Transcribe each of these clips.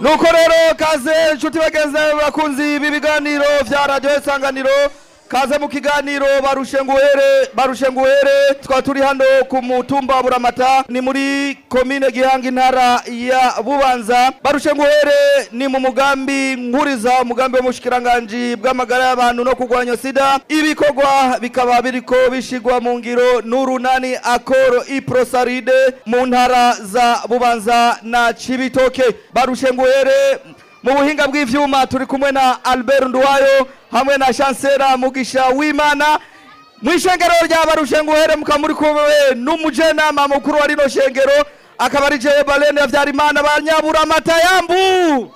nuko rero kaze inshuti bagenzi bawe bakunzi b'ibiganiro bya radiyo isanganiro kaze mu kiganiro barushenguhere barushenguhere twa turi hano ku mutumba wa buramata ni muri komine gihanga intara ya bubanza barushenguhere ni mu mugambi nkuriza umugambi w'umushikiranganji bw'amagara y'abantu no kurwanya sida ibikorwa bikaba ko bishigwa mu ngiro n'urunani akoro iprosaride mu ntara za bubanza na cibitoke barushenguhere mu buhinga bw’ibyuma turi kumwe na Albert Nduwayo hamwe na shansera mugisha w'imana mu ishengero rya barushengo uhere muri kumwe n'umujenama mukuru wa rino shengero akaba ari jewe barene habyarimana ba nyaburamatayambu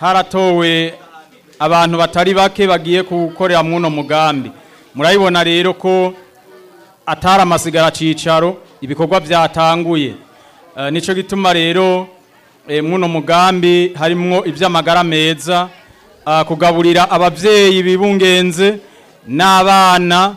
haratowe abantu batari bake bagiye gukorera uno mugambi murabibona rero ko atari amasigara cyicaro ibikorwa byatanguye nicyo gituma rero mw'uno mugambi harimo iby'amagara meza Uh, kugaburira ababyeyi bibungenze n'abana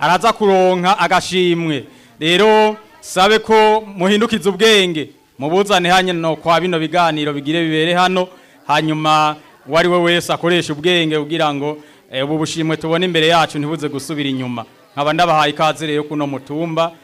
araza kuronka agashimwe rero sabe ko muhindukiza ubwenge mubuzane no kwa bino biganiro bigire bibere hano hanyuma uwo ari we wese akoresha ubwenge kugira ngo eh, ubu bushimwe tubone imbere yacu ntibuze gusubira inyuma nkaba ndabahaye ikaze rero kuno mutumba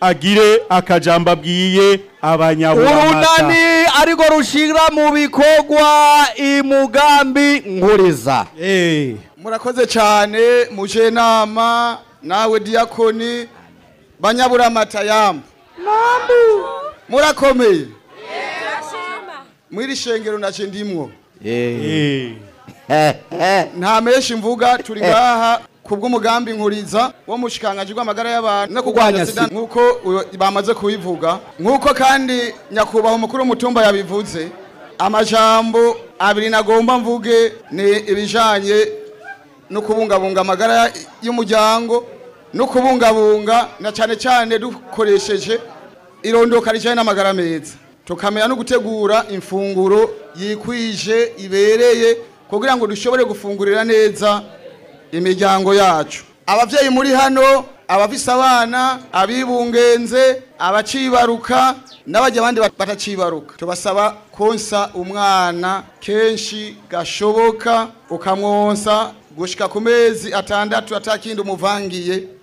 agire akajambo abwiye urunani ariko rushyira mu bikorwa imugambi nkuriza murakoze cyane muje nama nawe diyakoni banyaburamata yamba murakomeye muri shengero nacyo ndimwo nta menshi mvuga turi ngaha kubw'umugambi nkuriza wo mushikanganje rw'amagara y'abantu no kurwanya sida nkuko bamaze kubivuga nkuko kandi nyakubahwa umukuru w'umutumba yabivuze amajambo abiri nagomba mvuge ni ibijanye no kubungabunga amagara y'umuryango no kubungabunga na cyane cyane dukoresheje irondoka rijyanye n'amagara meza tukamenya no gutegura imfunguro yikwije ibereye kugira ngo dushobore gufungurira neza imiryango yacu ababyeyi muri hano abafise abana abibungenze abacibaruka n'abajya abandi batacibaruka tubasaba konsa umwana kenshi gashoboka ukamwonsa gushyika ku mezi atandatu atakindi umuvangiye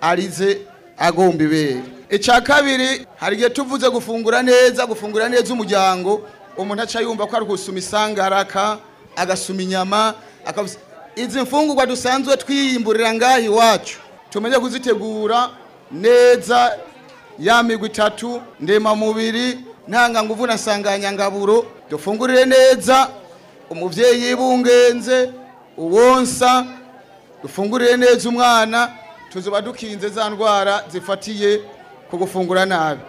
arize agomba ibere icya kabiri hari igihe tuvuze gufungura neza gufungura neza umuryango umuntu aca yumva ko ari gusuma isangaraka agasuma inyama akavuza izi mfungugwa dusanzwe twiyimburira ngaha iwacu tumenye kuzitegura neza ya migwi itatu ndemamubiri ntanganguvu na sanganyangaburo dufungurire neza umubyeyi y'ibungenze uwonsa dufungurire neza umwana tuzuba dukinze za ndwara zifatiye ku gufungura nabi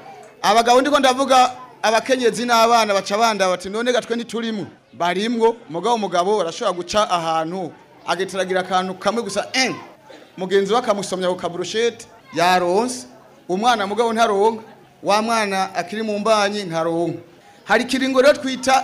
abagabo ndiko ndavuga abakenyezi n'abana baca abandi bati none gatwe ntiturimwo barimwo umugabo umugabo barashobora guca ahantu ageteragira akantu kamwe gusa en eh, mugenzi we akamusomya ku kaburushete yaronse umwana mugabo ntaronka wa mwana akiri mu mbanyi ntaronka hari ikiringo rero twita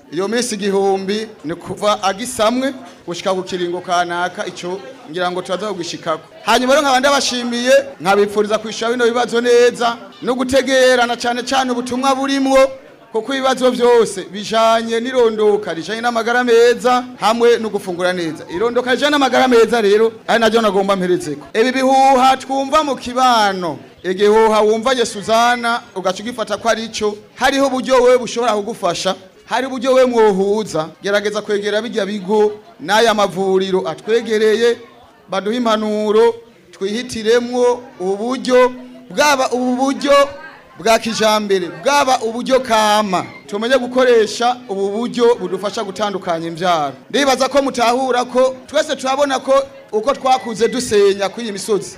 iyo minsi igihumbi ni kuva agisamwe gushyika ku kiringo kanaka icyo ngira ngo turaza kugishikako hanyuma rero nkaba ndabashimiye nkabipfuriza kwishyura bino bibazo neza no gutegerana cyane cyane ubutumwa burimo kuko ibibazo byose bijyanye n'irondoka rijyanye n'amagara meza hamwe no gufungura neza irondoka rijyanye n'amagara meza rero ari naryo nagomba mperetseko ibi bihuha twumva mu kibano igihuha wumvanye suzana ugahita ugifata ko ari cyo hariho uburyo wowe bushobora kugufasha hari uburyo we mwohuza gerageza kwegera bijya bigo n'aya mavuriro atwegereye baduhe impanuro twihitiremwo uburyo bwaba ubu buryo bwa kijambere bwaba uburyo kama tumenye gukoresha ubu buryo budufasha gutandukanya imbyaro ndibaza ko mutahura ko twese turabona ko uko twakuze dusenya kuri iyi misozi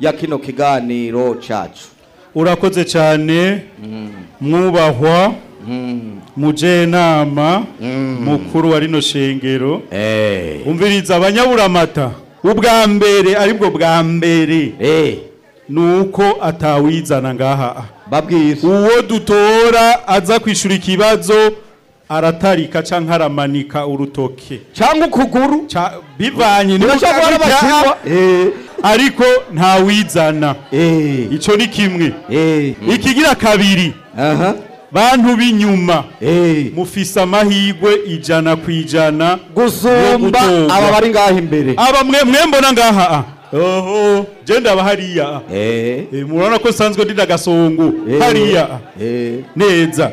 ya kino kiganiro cyane urakoze cyane mwubahwa mujye mukuru wa rino shengero eh. umviriza abanyaburamata ubwa mbere aribwo bwa mbere eh. ni uko atawizana ngaha uwo dutora aza kwishyura ikibazo aratarika cyangwa aramanika urutoke cyangwa ukuguru bivanye n'uko ariko ntawizana eh. icyo ni kimwe eh. ikigira kabiri bantu b'inyuma eh. mufise amahirwe ijana ku ijana gusumba aba bari ngaha imbere aba mwembona ngaha oho genda hariya murabona ko nsanzwe ndi n'agasongo hariya neza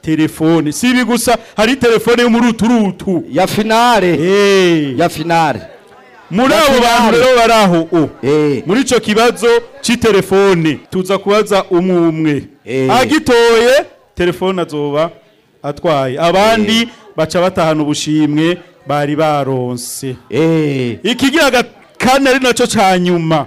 telefone si ibi gusa hari telefone yo muri utu rutu ya finale ya finale muri abo bantu rero bari aho eh. muri icyo kibazo cy'itelefone tuza kubaza umwe umwe eh. agitoye telefone azoba atwaye abandi eh. baca batahana ubushimwe bari baronse ikigira kane ari nacyo cya nyuma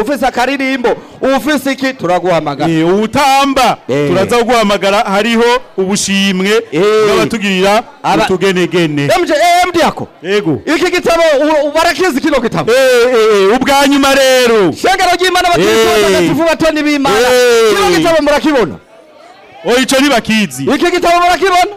ufise akaririmbo ufise iki turaguhamagara ubutamba turaza kuguhamagara hariho ubushimwe bw'abatugirira utugenegene md yako yego iki gitabo barakizi kino gitabo ubwa nyuma rero shengero ry'imana bakirisitu batagatifu batoni b'imana kino gitabo murakibona ico ntibakizi iki gitabo murakibona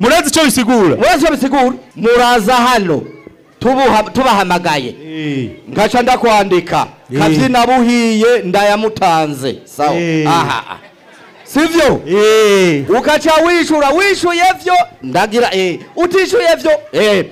murazi icyo bisigura murazi icyo bisigura muraza hano tubahamagaye eh. ngaca ndakwandika eh. kabyina buhiye ndayamutanze sawa eh. aha sivyo ukaca wishura wishuye vyo ndagira utishuye vyo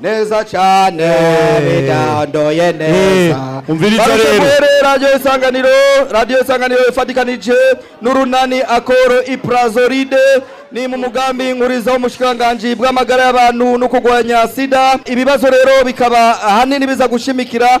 neza cyane bidandoye eh, neza eh, umviriza radiyo isanganiro radiyo isanganiro ifatikanije n'urunani akoro ipurazoride ni mu mugambi nkuriza w'umushikiranganji bw'amagara y'abantu no kurwanya sida ibibazo rero bikaba ahanini biza gushimikira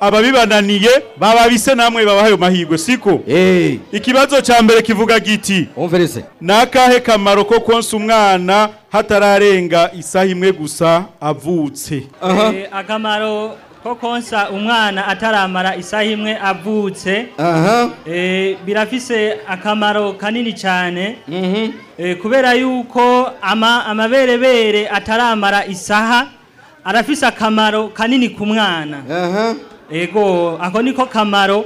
ababibananiye bababise namwe babaha ayo mahirwe siko ikibazo cya mbere kivuga giti ni akahe kamaro ko konsa umwana hatararenga isaha imwe gusa avutse eh, akamaro ko konsa umwana ataramara isaha imwe avutse eh, birafise akamaro kanini cyane mhm. eh, kubera yuko amaberebere ataramara isaha arafise akamaro kanini ku mwana ego ako niko kamaro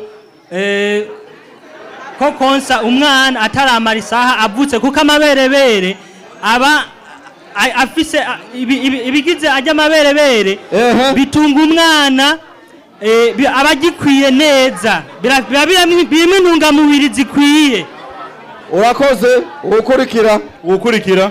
eh, ko konsa umwana ataramara isaha avutse kuko amaberebere aba afise ibigize ajya amaberebere bitunga umwana eh, aba agikwiye neza birimo intungamubiri zikwiye urakoze ukurikira ukurikira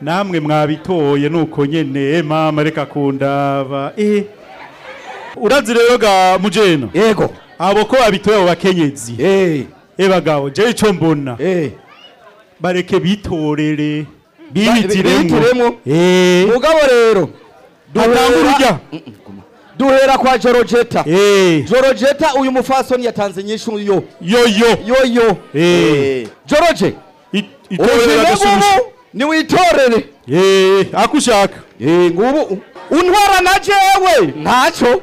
namwe mwabitoye nuko nyine mama reka kundaba urabye rero ga yego abo ko babitoye abo bakenyezi e bagabo je ico mbona bareke bitorere bihitiremo mugabo rero dutanga urujya duhera kwa jorojeta eh. jorojeta uyu mufasoni yatanze inyishu yo yo yo joroje ubuzima bw'ubu niwitorere eh, ako ushaka eh, ngubu untwara na jewe ntacyo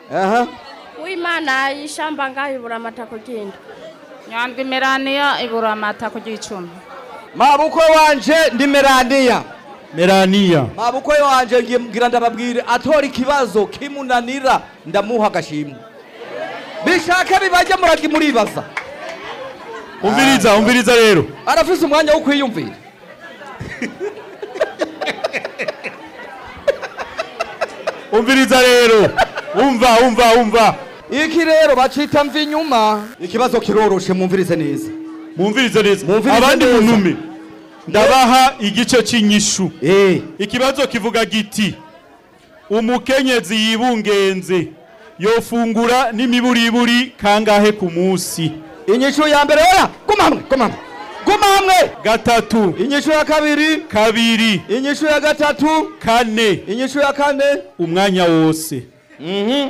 w'imana y'ishamba ngaha ibura amata ku gindwi nyandwi meraniya ibura amata ku gicumi mabuko wanje ndi meraniya Melania mabukwe wanje ngiye ndababwire ndababwira atora ikibazo kimunanira ndamuha agashimwe bishaka bibaje muragi muribaza umviriza umviriza rero arafise umwanya wo kwiyumvira umviriza rero umva umva umva iki rero bacita mva inyuma ikibazo kiroroshe mumvirize neza mumvirize neza abandi munume ndabaha igice cy'inyishu eh. ikibazo kivuga giti umukenyezi yibungenze yofungura n'imiburiburi kangahe ku munsi inyishu ya mbere oya guma hamwe guma hamwe guma hamwe gatatu inyishu ya kabiri kabiri inyishu ya gatatu kane inyishu ya kane umwanya wose mhm.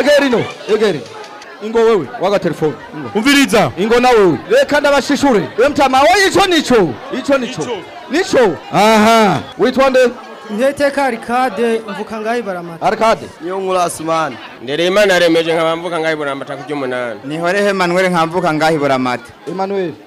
Egera ino, egera ino. ingo wewe waga umviriza ingo na wewe reka ndabashishure emtama oyi ico nico ico nico nico aha witwande Ntiteka Arikade mvuka ngayi baramata. Arikade. Yo nkurasumana. Ndere Imana yaremeje nkabamvuka ngayi baramata ku cyumunani. Nihore Emmanuel nkabamvuka ngayi baramata. Emmanuel.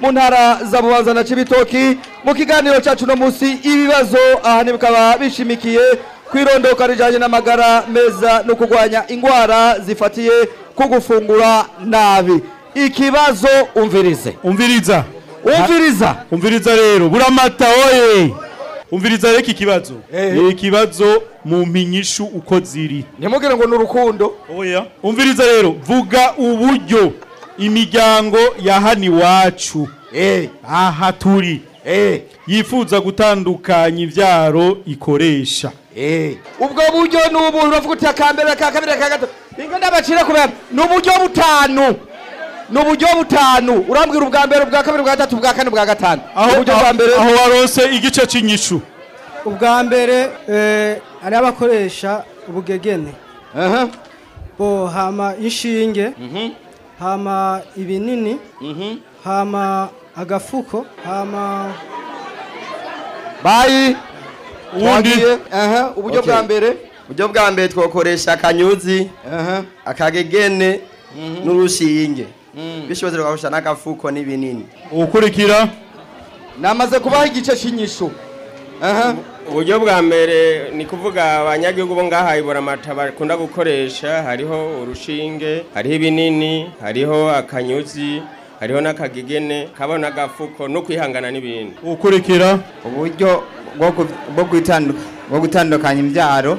mu ntara za bubanza na cibitoki mu kiganiro cyacu no munsi ibibazo aha bikaba bishimikiye ku irondoka rijyanye n'amagara meza no kurwanya indwara zifatiye ku gufungura nabi ikibazo umvirize umviriza umviriza umviriza rero buramata woye umviriza rero iki kibazo eh. ikibazo mu mpinyishu uko ziri ntimugire ngo ni urukundo umviriza rero vuga uburyo imiryango ya hano iwacu eh. aha turi eh. yifuza gutandukanya ibyaro ikoresha Eh. ubwo buryo ni ubuntu uravuga uti akambere aka kabiri aka gatatu ingana bacira kubera ni uburyo butanu ni uburyo butanu urambwira ubwa mbere ubwa kabiri ubwa gatatu ubwa kane ubwa gatanu uburyo bwa aho warose igice cy'inyishu ubwa mbere hari eh, abakoresha ubugegene bo hama inshinge mhm. hama ibinini mhm. hama agafuko hama bayi ubundi uburyo bwa mbere uburyo bwa mbere twakoresha akanyuzi akagegene mhm. n'urushinge mhm. bishoboze tugahusha n'agafuko n'ibinini ukurikira namaze kubaha igice cy'inyishu uburyo bwa mbere ni kuvuga abanyagihugu bo ngaha iburamata bakunda gukoresha hariho urushinge hariho ibinini hariho akanyuzi hariho n'akagigene kabona n'agafuko no kwihangana n’ibintu ukurikira uburyo bwo gutandukanya imbyaro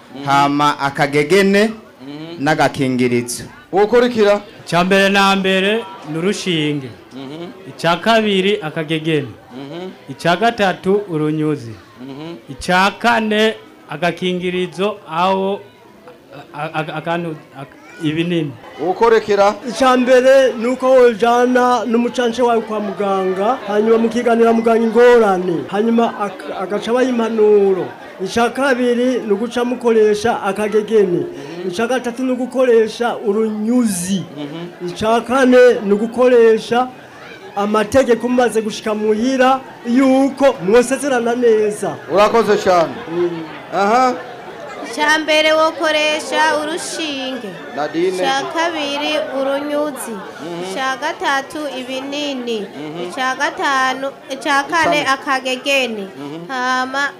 mm. hama akagegene n'agakingirizo ubukurikira icya mbere na mbere ni urushinge mhm. icya kabiri akagegeni mhm. icya gatatu urunyuzi mhm. icya kane agakingirizo aho akantu ibinini ukorekera icya mbere ni uko wajyana n'umucanshi wawe kwa muganga hanyuma mukiganira muganga ingorane hanyuma agaca abaha impanuro icya kabiri ni uguca mukoresha akagegene icya gatatu ni ugukoresha urunyuzi icya kane ni ugukoresha amategeko umaze gushyika muhira y'uko mwosezerana neza urakoze cyane aha cya mbere wokoresha urushinge cya kabiri urunyuzi mhm. cya gatatu ibinini mhm. cya gatanu cya kane akagegeni mhm. hama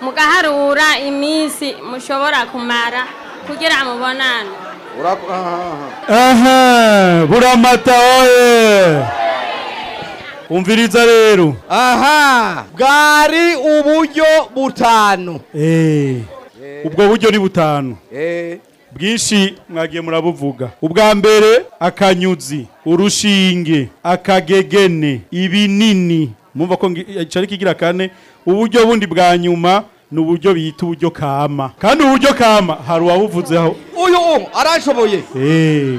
mugaharura iminsi mushobora kumara kugira mubonane aha buramata wowe umviriza rero aha bwari uburyo butanu eh, eh. ubwo buryo ni butanu eh. bwinshi mwagiye murabuvuga ubwa mbere akanyuzi urushinge akagegene ibinini mwumva ko icyari kigira kane uburyo bundi bwa nyuma ni uburyo bita uburyo kama kandi uburyo kama hari uwabuvuzeho uyu arashoboye eh.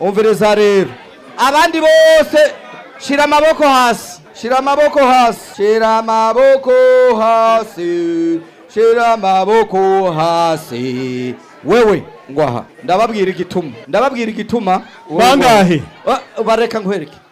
umviriza rero abandi bose shira amaboko hasi shira amaboko hasi shira amaboko hasi shira amaboko hasi wewe ngwaha ndababwira igituma ndababwira igituma bangahe ah, bareka nkwereke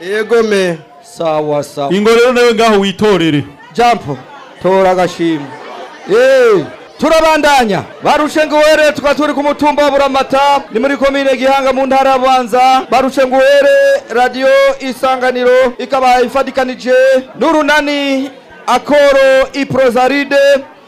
yego me sawa sawa ingo nawe ngaho witorere jean paul tora agashimwe eh, turabandanya barushe nguhere tukaba turi ku mutumba wa buramata ni muri komine gihanga mu ntara abanza bubanza barushe nguhere radiyo isanganiro ikaba ifatikanije n'urunani akoro iprozaride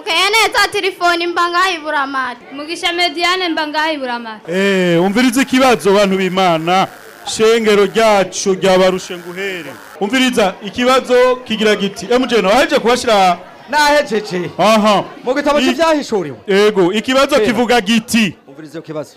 ukeye neza telefone mbangaye buramaza mugisha mediane mbangaye buramaza eh umviriza ikibazo bantu b'imana shengero ryacu ryabarushe nguhere umviriza ikibazo kigira giti emujeno waje kubashira nahejeje aha mu gitabo cy'ibyahishuriwe yego ikibazo eh. kivuga giti umviriza ikibazo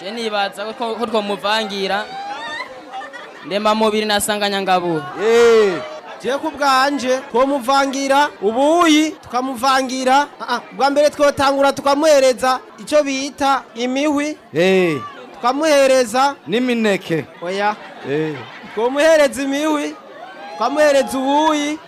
je nibaza ko twomuvangira ndema mubiri na sanganyangabo eh jye kubwanje twamuvangira ubuyi tukamuvangira ah, ah, bwa mbere twatangura tukamuhereza icyo bita imihwi eh. tukamuhereza n'imineke oya eh. twamuhereza imihwi twamuhereza ubuyi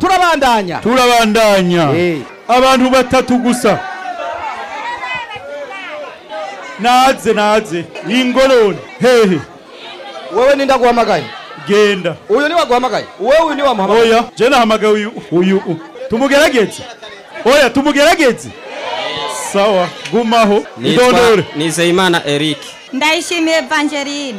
turabandanya turabandanya eh. abantu batatu gusa naze naze ingorone hehe wewe nindaguhamagaye genda uyu ni waguhamagaye wewe ni wamuhamagaye oya je nahamagaye uyu uyu tumugerageze oya tumugerageze sawa gumaho idondore nizeyimana eric ndayishimiye evangeline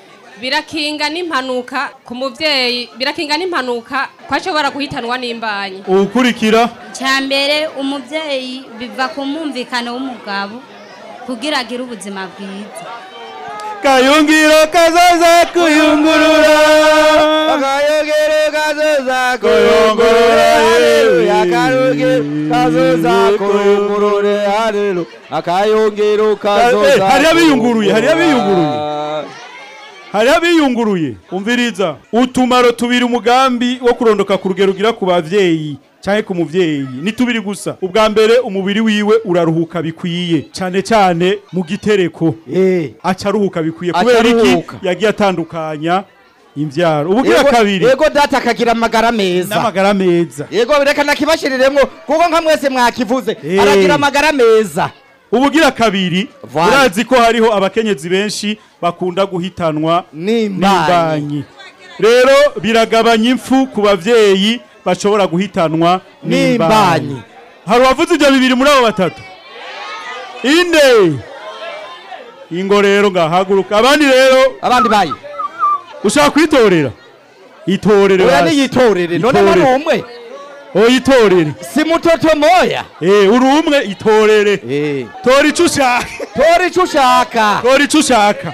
birakinga n'impanuka ku mubyeyi birakinga n'impanuka ko ashobora guhitanwa n'imbanyi ukurikira icya mbere umubyeyi biva ku mwumvikano w'umugabo kugira agire ubuzima bwiza kayungira kazaza kuyungurura kazozakoye umurore harero akayongero kazoza eh, hari abiyunguruye hari abiyunguruye hari abiyunguruye umviriza utumaro tubiri umugambi wo kurondoka ku rugero ugira ku babyeyi cyane ku mubyeyi ni tubiri gusa ubwa mbere umubiri wiwe uraruhuka bikwiye cyane cyane mu gitereko eh acaruhuka bikwiye kubera iki yagiye atandukanya imbyaro ubugira kabiri yego data akagira amagara meza n'amagara meza yego reka nakibashiriremo kuko nka mwese mwakivuze eh. aragira amagara meza ubugira kabiri urazi ko hariho abakenyezi benshi bakunda guhitanwa n'imbanyi rero biragabanya impfu ku babyeyi bashobora guhitanwa n'imbanyi hari uwavuze ibyo bibiri muri abo batatu ine ingo rero ngahaguruka abandi rero abandi bayi ushaka kwitorera itorere oya niyitorere none nari umwe oyitorere oh, si mutoto moya eh uri umwe itorere eh. tora ico ushaka tora ico ushaka tora ico ushaka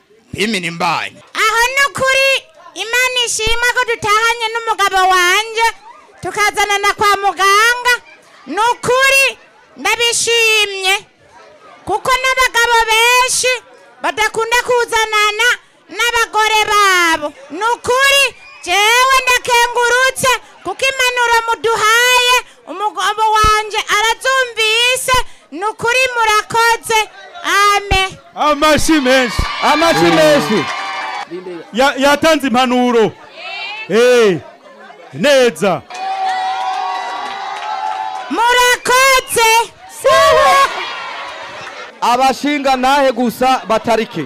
pimira imbanyi aho ni ukuri imana ishima ko dutahanye n'umugabo wanjye tukazanana kwa muganga ni ukuri ndabishimye kuko n'abagabo benshi badakunda kuzanana n'abagore babo ni ukuri jewe ndakengurutse kuko impanuro muduhaye umugabo wanjye aratumvise ni ukuri murakoze ame amashyi menshi amashyi eh. menshi yatanze impanuro eh. neza murakoze abashinga ntahe gusa batarike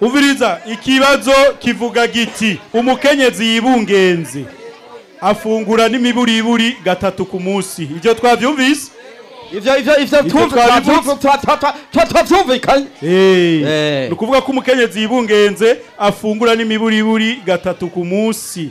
uviriza ikibazo kivuga giti umukenyezi yibungenzi afungura n'imiburiburi gatatu ku munsi ibyo twabyumvise ivyo ivyo ivyo twumvikanye ni ukuvuga ko umukenyezi yibungenze afungura n'imiburiburi gatatu ku munsi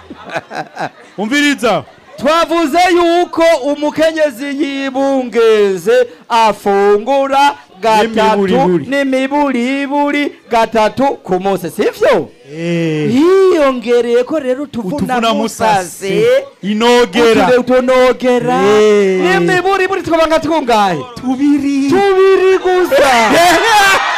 umviriza twavuze yuko umukenyezi yibungeze afungura gatatu n'imiburiburi gatatu ku munsi sivyo eh. hiyongereye ko rero utuvuna musase inogera utunogera eh. n'imiburiburi twaba nka twungahe tubiri tubiri gusa eh.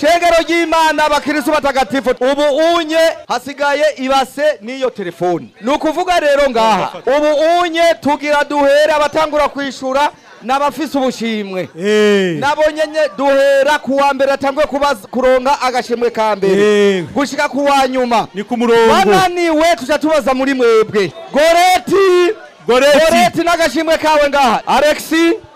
shengero ry'imana bakirisu batagatifu ubu unye hasigaye ibase n'iyo telefoni ni ukuvuga rero ngaha ubu unye tugira duhere abatangura kwishura n'abafise ubushimwe nabonye duhera ku wa mbere atangwe kuronga agashimwe ka mbere gushika ku wa nyuma ni ku murongo bananiwe tujya tubaza muri mwebwe goreti goreti n'agashimwe kawe ngaha alexi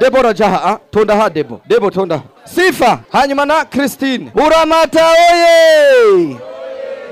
Debora jaha ah, tonda ha debo debo tonda sifa hanyuma na Christine Buramata oye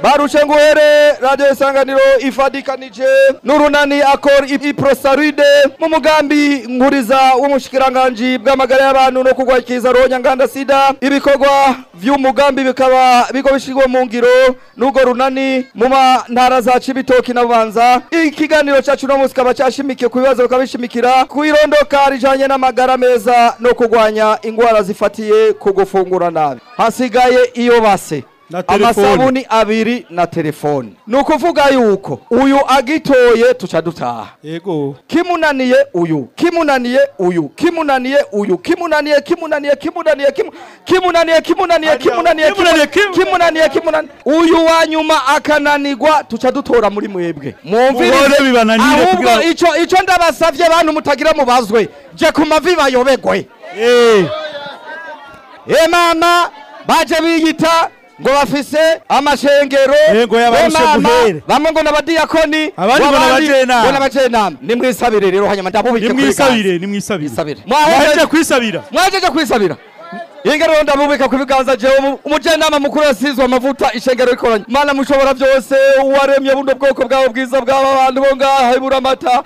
barushe nguhere radiyo isanganiro ifadikanije n'urunani akori iprosaride mu mugambi nkuriza w'umushikiranganji bw'amagara y'abantu no kurwanya ronyanganda sida ibikorwa by'umugambi bikaba bigo bishyirwa mu ngiro n'urwo runani mu ntara za cibitoki na bubanza ikiganiro cyacu uno munsi kikaba cyashimikiye ku bibazo bikaba ku irondoka rijyanye n'amagara meza no kurwanya indwara zifatiye ku gufungura nabi hasigaye iyo base amasabuni abiri na telefoni ni ukuvuga yuko uyu agitoye tuca dutaha yego kimunaniye uyu kimunaniye uyu kimunaniye uyu kimunaniye kimunaniye kimunaniye kimunaniye kimunaniye kimunaniye kimunaniye kimunaniye uyu wa nyuma akananirwa tuca dutora muri mwebwe mwumvire ahubwo ico ico ndabasavye bantu mutagira mubazwe je ku mavi bayobegwe eh, eh mama baje biyita ngo bafise amashengero eh, y'imana bamwe ngo n'abadiyakoni abandi ngo n'abajenama ni mwisabire rero hanyuma ndabubike kuri gaze ni mwisabire mwahejeje kwisabira mwahejeje kwisabira iyi ngaro ndamubika ku biganza jewe umujyanama mukuru yasizwe amavuta ishengero rikoranye mana mushobora byose waremye buno bwoko bwawe bwiza bw'aba bantu bo ngaha iburamata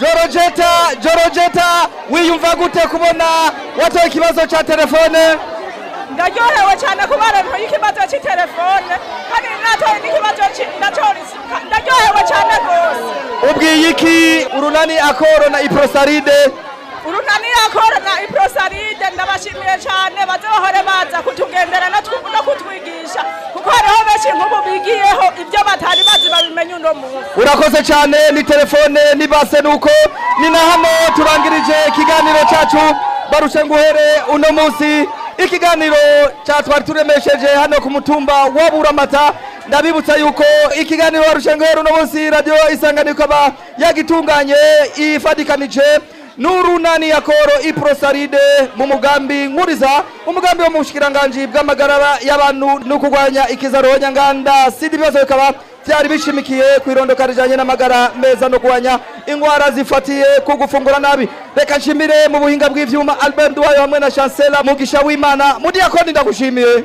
jorojeta jorojeta wiyumva gute kubona watoye ikibazo cya telefone ndaryohewe cyane kuba rero ikibazo cy'itelefone kandi natoye n'ikibazo cy'indatorisi ndaryohewe cyane rwose ubwiye iki urunani akoro na iprosaride urunani akoro na iprosaride ndabashimiye cyane abana baza baza kutugendera no kutwigisha kuko hariho benshi nk'ubu bigiyeho ibyo batari bazi babimenya uno munsi urakoze cyane ni telefone ni base nuko ni na hano turangirije ikiganiro cyacu barushe nguhere uno munsi ikiganiro cya twari turemesheje hano ku mutumba wa buramata ndabibutsa yuko ikiganiro barushe nguhere uno munsi radiyo isanganiro yagitunganye ifadikanije n'urunani ya koro iporosaride mu mugambi nkuriza umugambi wo mu bushikiranganji bw'amagara y'abantu no kurwanya ikizaruhonyanganda sida ibibazo bikaba byari bishimikiye ku irondoka rijyanye n'amagara meza no guhanya indwara zifatiye ku gufungura nabi reka nshimire mu buhinga bw'ibyuma albert duwayo hamwe na chancela mugisha w'imana mudiyakoni ndagushimiye